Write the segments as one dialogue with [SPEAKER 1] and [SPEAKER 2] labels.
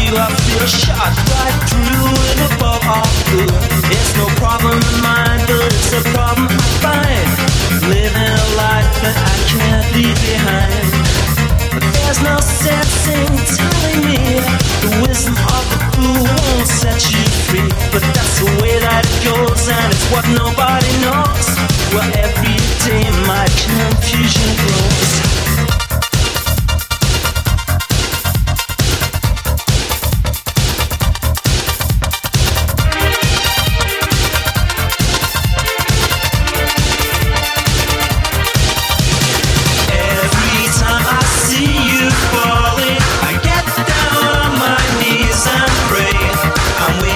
[SPEAKER 1] you, I feel shot right through and above all good. It's no problem in mine, but it's a problem I find. Living a life that I can't leave behind. But there's no sense in telling me the wisdom of the fool won't set you free. But that's the way that it goes, and it's what nobody knows. Well, every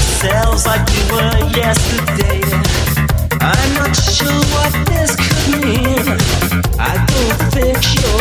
[SPEAKER 1] ourselves like we were yesterday. I'm not sure what this could mean. I don't think you're.